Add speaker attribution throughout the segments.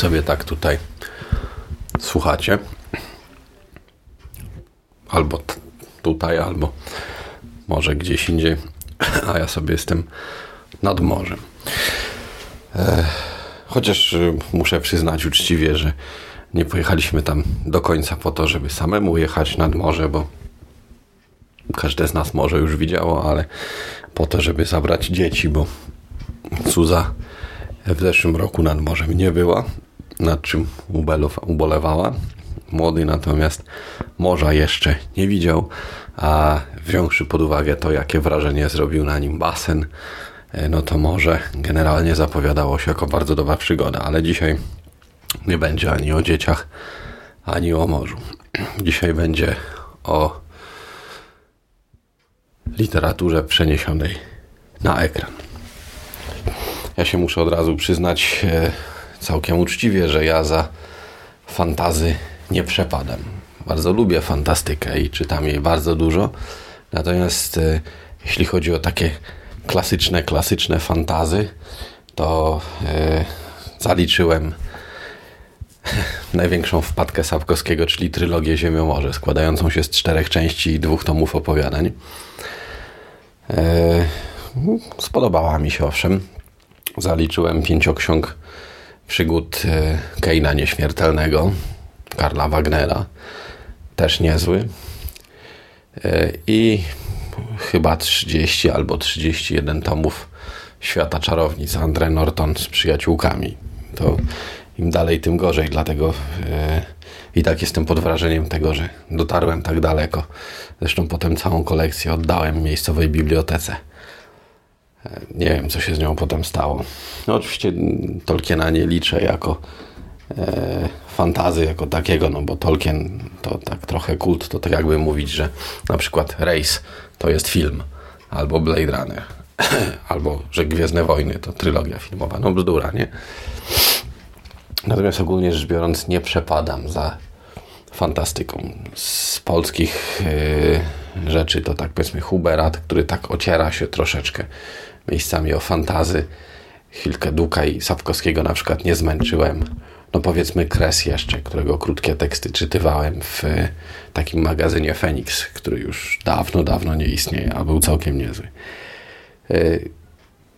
Speaker 1: Sobie tak tutaj słuchacie. Albo tutaj, albo może gdzieś indziej. A ja sobie jestem nad morzem. E, Chociaż y, muszę przyznać uczciwie, że nie pojechaliśmy tam do końca po to, żeby samemu jechać nad morze, bo każde z nas może już widziało, ale po to, żeby zabrać dzieci, bo Suza w zeszłym roku nad morzem nie była, nad czym ubolewała. Młody natomiast morza jeszcze nie widział, a wziąwszy pod uwagę to, jakie wrażenie zrobił na nim basen, e, no to morze generalnie zapowiadało się jako bardzo dobra przygoda, ale dzisiaj nie będzie ani o dzieciach, ani o morzu. Dzisiaj będzie o literaturze przeniesionej na ekran. Ja się muszę od razu przyznać e, całkiem uczciwie, że ja za fantazy nie przepadam. Bardzo lubię fantastykę i czytam jej bardzo dużo. Natomiast e, jeśli chodzi o takie klasyczne, klasyczne fantazy, to e, zaliczyłem największą wpadkę Sapkowskiego, czyli trylogię Ziemiomorze, składającą się z czterech części i dwóch tomów opowiadań. E, Spodobała mi się owszem. Zaliczyłem pięcioksiąg przygód e, Keina Nieśmiertelnego, Karla Wagnera. Też niezły. E, I chyba 30 albo 31 tomów Świata Czarownic Andre Norton z przyjaciółkami. To im dalej, tym gorzej, dlatego e, i tak jestem pod wrażeniem tego, że dotarłem tak daleko. Zresztą potem całą kolekcję oddałem miejscowej bibliotece. Nie wiem, co się z nią potem stało. No, oczywiście Tolkiena nie liczę jako e, fantazy jako takiego, no bo Tolkien to tak trochę kult, to tak jakby mówić, że na przykład Race to jest film, albo Blade Runner, albo że Gwiezdne Wojny to trylogia filmowa. No bzdura, nie? Natomiast ogólnie rzecz biorąc nie przepadam za fantastyką. Z polskich yy, rzeczy to tak powiedzmy Huberat, który tak ociera się troszeczkę miejscami o fantazy. Chwilkę Duka i Sapkowskiego na przykład nie zmęczyłem. No powiedzmy Kres jeszcze, którego krótkie teksty czytywałem w y, takim magazynie Phoenix, który już dawno, dawno nie istnieje, a był całkiem niezły. Y,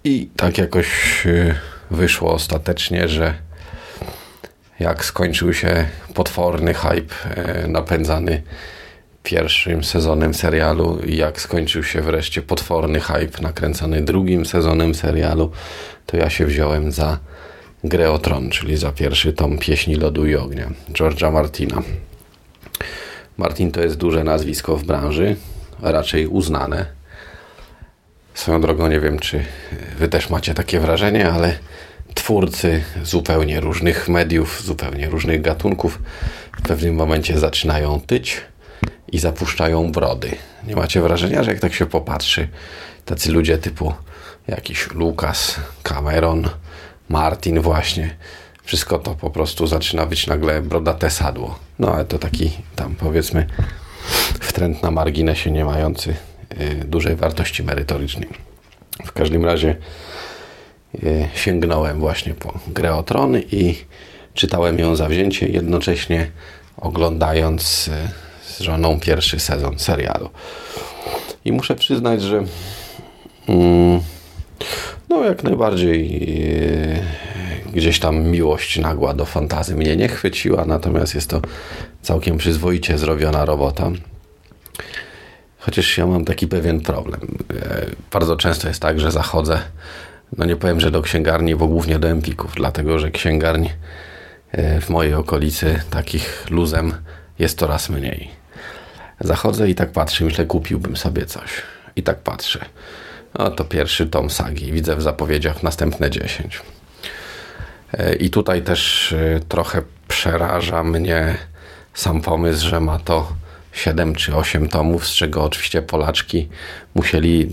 Speaker 1: I tak jakoś y, wyszło ostatecznie, że jak skończył się potworny hype e, napędzany pierwszym sezonem serialu i jak skończył się wreszcie potworny hype nakręcony drugim sezonem serialu, to ja się wziąłem za Grę o Tron, czyli za pierwszy tom Pieśni Lodu i Ognia George'a Martina. Martin to jest duże nazwisko w branży, raczej uznane. Swoją drogą nie wiem, czy wy też macie takie wrażenie, ale twórcy zupełnie różnych mediów, zupełnie różnych gatunków w pewnym momencie zaczynają tyć i zapuszczają brody. Nie macie wrażenia, że jak tak się popatrzy, tacy ludzie typu jakiś Lucas, Cameron, Martin właśnie, wszystko to po prostu zaczyna być nagle brodate sadło. No ale to taki tam powiedzmy wtręt na marginesie nie mający y, dużej wartości merytorycznej. W każdym razie y, sięgnąłem właśnie po Grę o Tron i czytałem ją zawzięcie, jednocześnie oglądając y, z żoną pierwszy sezon serialu. I muszę przyznać, że mm, no jak najbardziej yy, gdzieś tam miłość nagła do fantazy mnie nie chwyciła, natomiast jest to całkiem przyzwoicie zrobiona robota. Chociaż ja mam taki pewien problem. E, Bardzo często jest tak, że zachodzę, no nie powiem, że do księgarni, bo głównie do empików, dlatego że księgarni e, w mojej okolicy takich luzem jest coraz mniej. Zachodzę i tak patrzę, myślę, kupiłbym sobie coś. I tak patrzę. No to pierwszy tom sagi. Widzę w zapowiedziach następne 10. E, I tutaj też e, trochę przeraża mnie sam pomysł, że ma to 7 czy 8 tomów, z czego oczywiście Polaczki musieli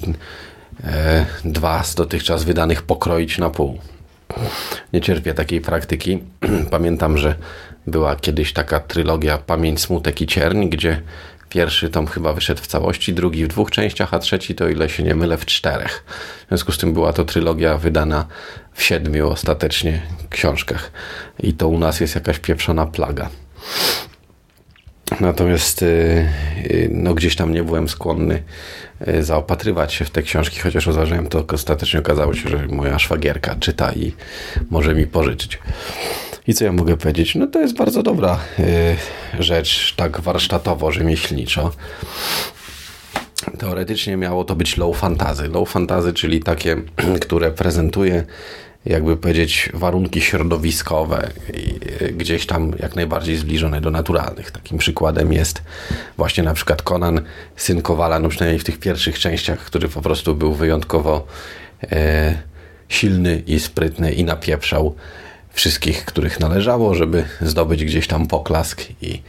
Speaker 1: e, dwa z dotychczas wydanych pokroić na pół. Nie cierpię takiej praktyki. Pamiętam, że była kiedyś taka trylogia Pamięć, Smutek i Cierń, gdzie pierwszy tom chyba wyszedł w całości, drugi w dwóch częściach, a trzeci to, ile się nie mylę, w czterech. W związku z tym była to trylogia wydana w siedmiu ostatecznie książkach. I to u nas jest jakaś pieprzona plaga. Natomiast y, y, no, gdzieś tam nie byłem skłonny y, zaopatrywać się w te książki, chociaż rozważałem to, ostatecznie okazało się, że moja szwagierka czyta i może mi pożyczyć. I co ja mogę powiedzieć? No to jest bardzo dobra rzecz, tak warsztatowo, rzemieślniczo. Teoretycznie miało to być low fantasy. Low fantasy, czyli takie, które prezentuje jakby powiedzieć, warunki środowiskowe gdzieś tam jak najbardziej zbliżone do naturalnych. Takim przykładem jest właśnie na przykład Conan, syn Kowala, no przynajmniej w tych pierwszych częściach, który po prostu był wyjątkowo e, silny i sprytny i napieprzał wszystkich, których należało, żeby zdobyć gdzieś tam poklask i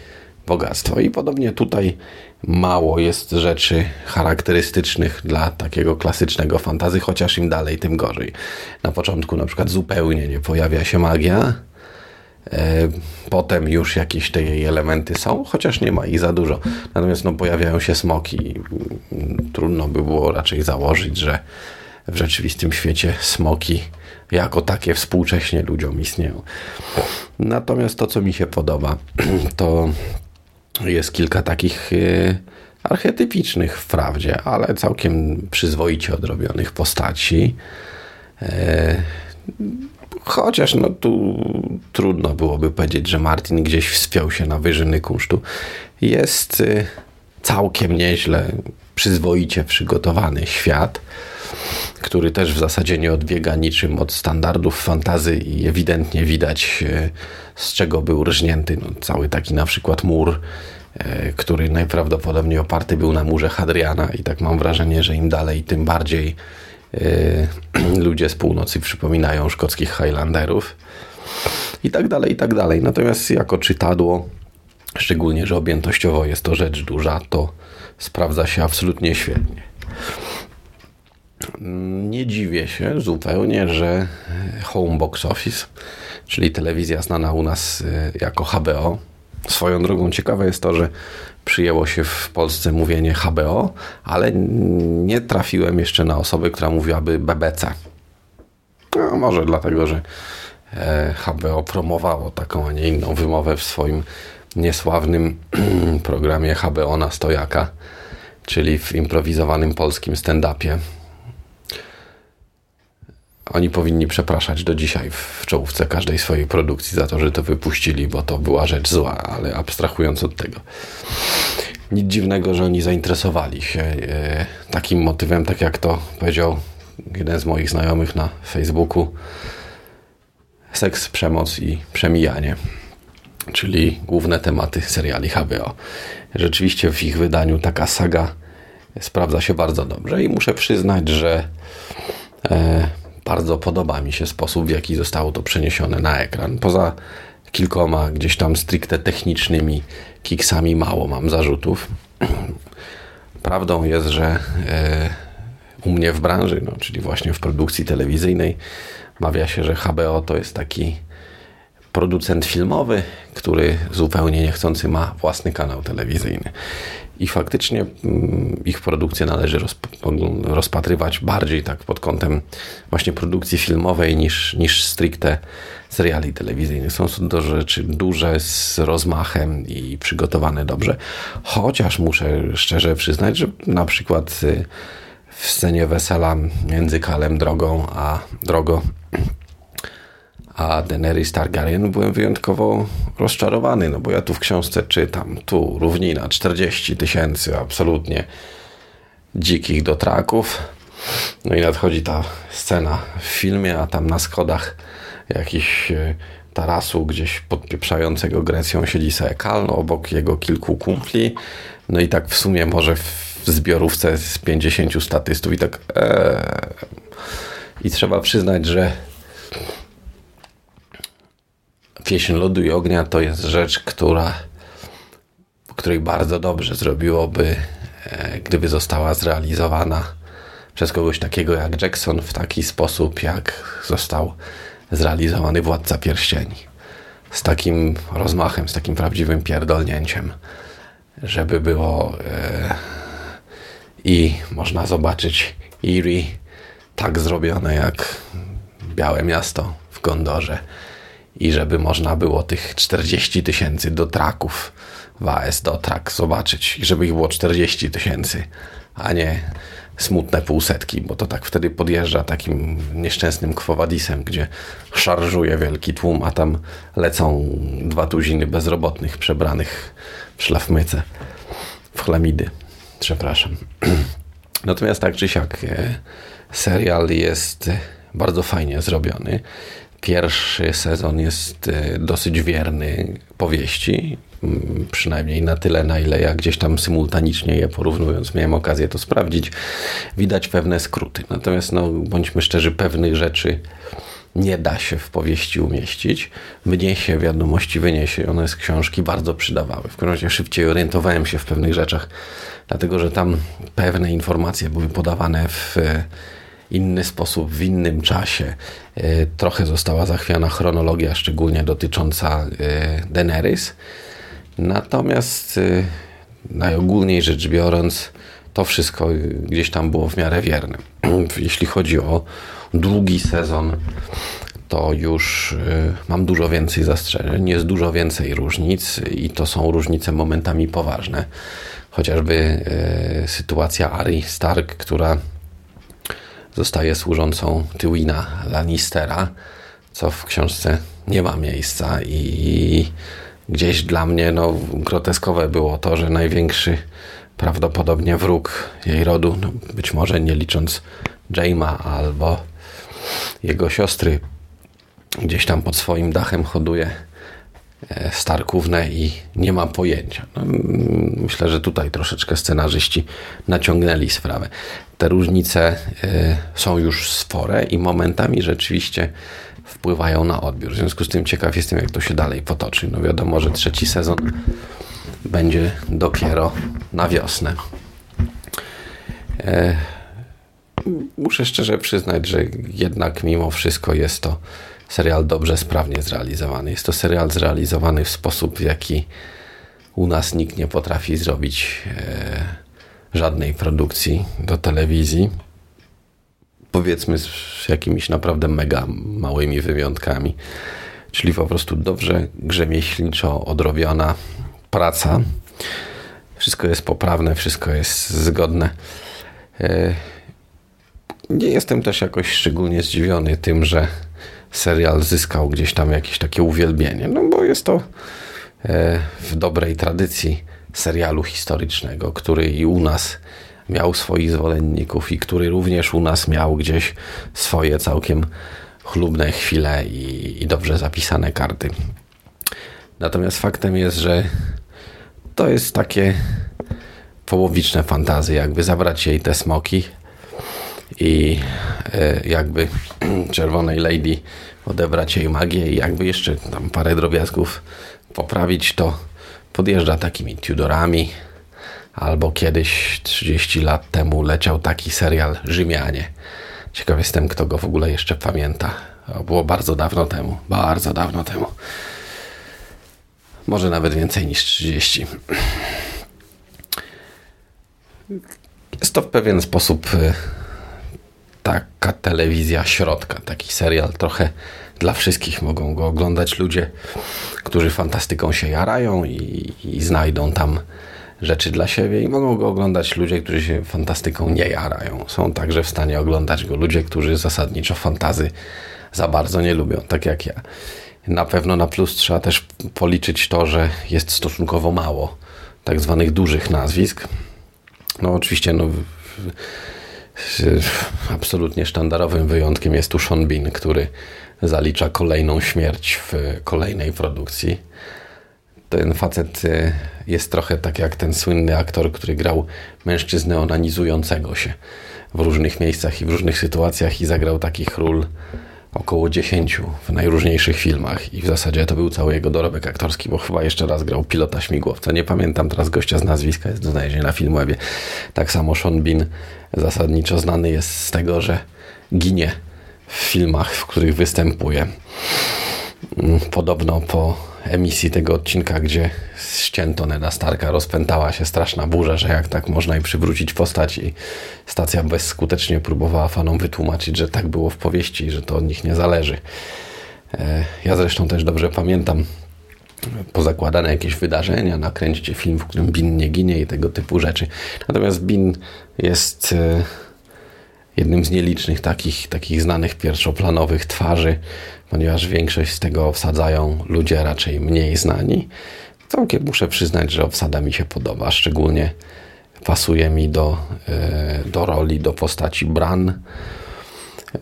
Speaker 1: bogactwo. I podobnie tutaj mało jest rzeczy charakterystycznych dla takiego klasycznego fantazy, chociaż im dalej, tym gorzej. Na początku na przykład zupełnie nie pojawia się magia, e, Potem już jakieś te jej elementy są, chociaż nie ma ich za dużo. Natomiast no, pojawiają się smoki. Trudno by było raczej założyć, że w rzeczywistym świecie smoki jako takie współcześnie ludziom istnieją. Natomiast to, co mi się podoba, to jest kilka takich e, archetypicznych wprawdzie, ale całkiem przyzwoicie odrobionych postaci. E, chociaż no tu trudno byłoby powiedzieć, że Martin gdzieś wspiął się na wyżyny kunsztu. Jest e, całkiem nieźle, przyzwoicie przygotowany świat, który też w zasadzie nie odbiega niczym od standardów fantazy i ewidentnie widać z czego był rżnięty. No, cały taki na przykład mur, e, który najprawdopodobniej oparty był na murze Hadriana i tak mam wrażenie, że im dalej, tym bardziej e, ludzie z północy przypominają szkockich Highlanderów i tak dalej, i tak dalej. Natomiast jako czytadło, szczególnie, że objętościowo jest to rzecz duża, to sprawdza się absolutnie świetnie. Nie dziwię się zupełnie, że Home Box Office czyli telewizja znana u nas y, jako HBO. Swoją drogą ciekawe jest to, że przyjęło się w Polsce mówienie HBO, ale nie trafiłem jeszcze na osobę, która mówiłaby BBC. No, może dlatego, że e, HBO promowało taką, a nie inną wymowę w swoim niesławnym programie HBO na stojaka, czyli w improwizowanym polskim stand-upie oni powinni przepraszać do dzisiaj w czołówce każdej swojej produkcji za to, że to wypuścili, bo to była rzecz zła, ale abstrahując od tego. Nic dziwnego, że oni zainteresowali się e, takim motywem, tak jak to powiedział jeden z moich znajomych na Facebooku. Seks, przemoc i przemijanie, czyli główne tematy seriali HBO. Rzeczywiście w ich wydaniu taka saga sprawdza się bardzo dobrze i muszę przyznać, że e, bardzo podoba mi się sposób, w jaki zostało to przeniesione na ekran. Poza kilkoma gdzieś tam stricte technicznymi kiksami mało mam zarzutów. Prawdą jest, że e, u mnie w branży, no, czyli właśnie w produkcji telewizyjnej, mawia się, że HBO to jest taki producent filmowy, który zupełnie niechcący ma własny kanał telewizyjny. I faktycznie mm, ich produkcję należy rozpatrywać bardziej tak pod kątem właśnie produkcji filmowej niż, niż stricte seriali telewizyjnych. Są to rzeczy duże, z rozmachem i przygotowane dobrze. Chociaż muszę szczerze przyznać, że na przykład y, w scenie wesela między Kalem Drogą a Drogo a Daenerys Targaryen byłem wyjątkowo rozczarowany, no bo ja tu w książce czytam, tu równina 40 tysięcy absolutnie dzikich dotraków. No i nadchodzi ta scena w filmie, a tam na schodach jakiś e, tarasu gdzieś podpieprzającego Grecją siedzi sobie Kal, no obok jego kilku kumpli. No i tak w sumie może w zbiorówce z 50 statystów i tak ee. i trzeba przyznać, że Pieśń Lodu i Ognia to jest rzecz, która, której bardzo dobrze zrobiłoby, e, gdyby została zrealizowana przez kogoś takiego jak Jackson w taki sposób, jak został zrealizowany Władca Pierścieni. Z takim rozmachem, z takim prawdziwym pierdolnięciem, żeby było e, i można zobaczyć Erie tak zrobione jak Białe Miasto w Gondorze i żeby można było tych 40 tysięcy do traków w AS do trak zobaczyć i żeby ich było 40 tysięcy, a nie smutne półsetki, bo to tak wtedy podjeżdża takim nieszczęsnym kwowadisem, gdzie szarżuje wielki tłum, a tam lecą dwa tuziny bezrobotnych przebranych w szlafmyce, w chlamidy. Przepraszam. Natomiast tak czy siak e, serial jest bardzo fajnie zrobiony. Pierwszy sezon jest e, dosyć wierny powieści, przynajmniej na tyle, na ile ja gdzieś tam symultanicznie je porównując, miałem okazję to sprawdzić. Widać pewne skróty. Natomiast, no, bądźmy szczerzy, pewnych rzeczy nie da się w powieści umieścić. Mnie się wiadomości wyniesie, one z książki bardzo przydawały. W każdym razie szybciej orientowałem się w pewnych rzeczach, dlatego że tam pewne informacje były podawane w inny sposób, w innym czasie. E, trochę została zachwiana chronologia, szczególnie dotycząca e, Daenerys. Natomiast e, najogólniej rzecz biorąc, to wszystko gdzieś tam było w miarę wierne. Jeśli chodzi o drugi sezon, to już mam dużo więcej zastrzeżeń, jest dużo więcej różnic i to są różnice momentami poważne. Chociażby sytuacja Ari Stark, która zostaje służącą Tywina Lannistera, co w książce nie ma miejsca i gdzieś dla mnie no, groteskowe było to, że największy prawdopodobnie wróg jej rodu, no, być może nie licząc Jaima albo jego siostry, gdzieś tam pod swoim dachem hoduje E, Starkównę i nie mam pojęcia. No, myślę, że tutaj troszeczkę scenarzyści naciągnęli sprawę. Te różnice y, są już spore i momentami rzeczywiście wpływają na odbiór. W związku z tym ciekaw jestem, jak to się dalej potoczy. No wiadomo, że trzeci sezon będzie dopiero na wiosnę. E, muszę szczerze przyznać, że jednak mimo wszystko jest to serial dobrze, sprawnie zrealizowany. Jest to serial zrealizowany w sposób, w jaki u nas nikt nie potrafi zrobić e, żadnej produkcji do telewizji. Powiedzmy z jakimiś naprawdę mega małymi wyjątkami. Czyli po prostu dobrze grzemieślniczo odrobiona praca. Wszystko jest poprawne, wszystko jest zgodne. E, nie jestem też jakoś szczególnie zdziwiony tym, że serial zyskał gdzieś tam jakieś takie uwielbienie. No bo jest to e, w dobrej tradycji serialu historycznego, który i u nas miał swoich zwolenników i który również u nas miał gdzieś swoje całkiem chlubne chwile i, i dobrze zapisane karty. Natomiast faktem jest, że to jest takie połowiczne fantazy, jakby zabrać jej te smoki i e, jakby Czerwonej Lady odebrać jej magię i jakby jeszcze tam parę drobiazgów poprawić, to podjeżdża takimi Tudorami. Albo kiedyś, 30 lat temu, leciał taki serial Rzymianie. Ciekaw jestem, kto go w ogóle jeszcze pamięta. Było bardzo dawno temu. Bardzo dawno temu. Może nawet więcej niż 30. Jest to w pewien sposób e, taka telewizja środka, taki serial trochę dla wszystkich. Mogą go oglądać ludzie, którzy fantastyką się jarają i, i znajdą tam rzeczy dla siebie i mogą go oglądać ludzie, którzy się fantastyką nie jarają. Są także w stanie oglądać go ludzie, którzy zasadniczo fantazy za bardzo nie lubią, tak jak ja. Na pewno na plus trzeba też policzyć to, że jest stosunkowo mało tak zwanych dużych nazwisk. No oczywiście no, absolutnie sztandarowym wyjątkiem jest tu Sean Bean, który zalicza kolejną śmierć w kolejnej produkcji. Ten facet e, jest trochę tak jak ten słynny aktor, który grał mężczyznę onanizującego się w różnych miejscach i w różnych sytuacjach i zagrał takich ról około 10 w najróżniejszych filmach i w zasadzie to był cały jego dorobek aktorski, bo chyba jeszcze raz grał pilota śmigłowca. Nie pamiętam teraz gościa z nazwiska, jest do znalezienia na Filmwebie. Tak samo Sean Bean zasadniczo znany jest z tego, że ginie w filmach, w których występuje. Mm, Podobno po emisji tego odcinka, gdzie ścięto Neda Starka, rozpętała się straszna burza, że jak tak można i przywrócić postać i stacja bezskutecznie próbowała fanom wytłumaczyć, że tak było w powieści i że to od nich nie zależy. E, Ja zresztą też dobrze pamiętam pozakładane jakieś wydarzenia, nakręćcie film, w którym Bin nie ginie i tego typu rzeczy. Natomiast Bin jest e, jednym z nielicznych takich, takich znanych pierwszoplanowych twarzy, ponieważ większość z tego obsadzają ludzie raczej mniej znani. Całkiem muszę przyznać, że obsada mi się podoba, szczególnie pasuje mi do, e, do roli, do postaci Bran.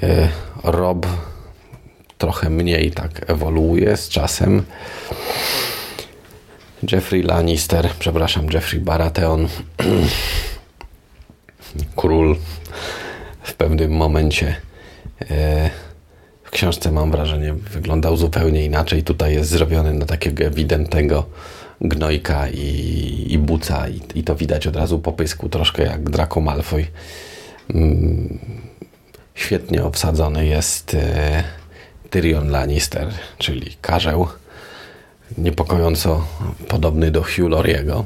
Speaker 1: E, Rob trochę mniej tak ewoluuje z czasem. Jeffrey Lannister, przepraszam, Jeffrey Baratheon, król w pewnym momencie e, w książce mam wrażenie wyglądał zupełnie inaczej. Tutaj jest zrobiony na takiego ewidentnego gnojka i, i buca i, i to widać od razu po pysku, troszkę jak Draco Malfoy. Mm, świetnie obsadzony jest e, Tyrion Lannister, czyli Karzeł, niepokojąco podobny do Hugh Lauriego.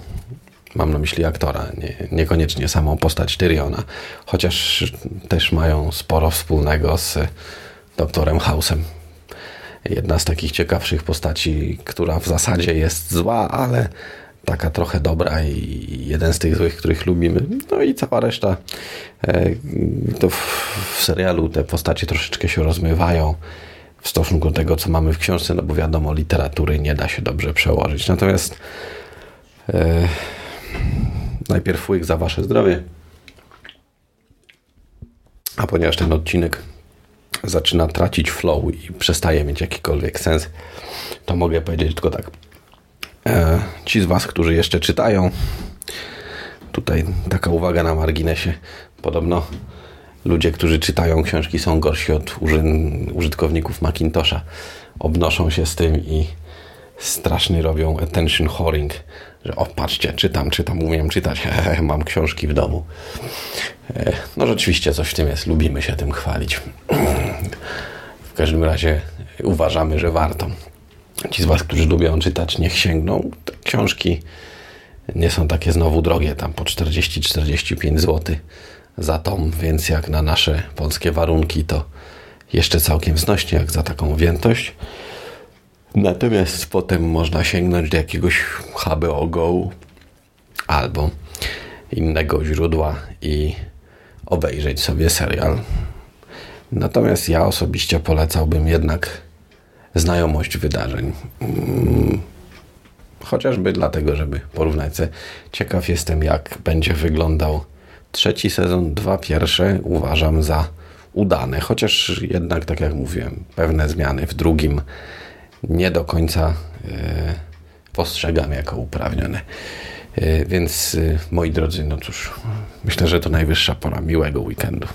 Speaker 1: Mam na myśli aktora, nie, niekoniecznie samą postać Tyriona, chociaż też mają sporo wspólnego z doktorem House'em. Jedna z takich ciekawszych postaci, która w zasadzie jest zła, ale taka trochę dobra i jeden z tych złych, których lubimy. No i cała reszta. E, To w, w serialu te postacie troszeczkę się rozmywają w stosunku do tego, co mamy w książce, no bo wiadomo, literatury nie da się dobrze przełożyć. Natomiast e, najpierw łyk za wasze zdrowie. A ponieważ ten odcinek zaczyna tracić flow i przestaje mieć jakikolwiek sens, to mogę powiedzieć tylko tak. E, ci z Was, którzy jeszcze czytają, tutaj taka uwaga na marginesie. Podobno ludzie, którzy czytają książki, są gorsi od uży- użytkowników Macintosha. Obnoszą się z tym i straszny robią attention whoring, że o patrzcie, czytam, czytam, umiem czytać, mam książki w domu. E, No rzeczywiście coś w tym jest, lubimy się tym chwalić. W każdym razie uważamy, że warto. Ci z Was, którzy lubią czytać, niech sięgną. Te książki nie są takie znowu drogie, tam po 40-45 zł za tom, więc jak na nasze polskie warunki, to jeszcze całkiem znośnie, jak za taką objętość. Natomiast potem można sięgnąć do jakiegoś HBO Go albo innego źródła i obejrzeć sobie serial. Natomiast ja osobiście polecałbym jednak znajomość wydarzeń. Mm, Chociażby dlatego, żeby porównać. Ciekaw jestem, jak będzie wyglądał trzeci sezon. Dwa pierwsze uważam za udane, chociaż jednak, tak jak mówiłem, pewne zmiany w drugim nie do końca e, postrzegam jako uprawnione. E, więc, e, moi drodzy, no cóż, myślę, że to najwyższa pora miłego weekendu.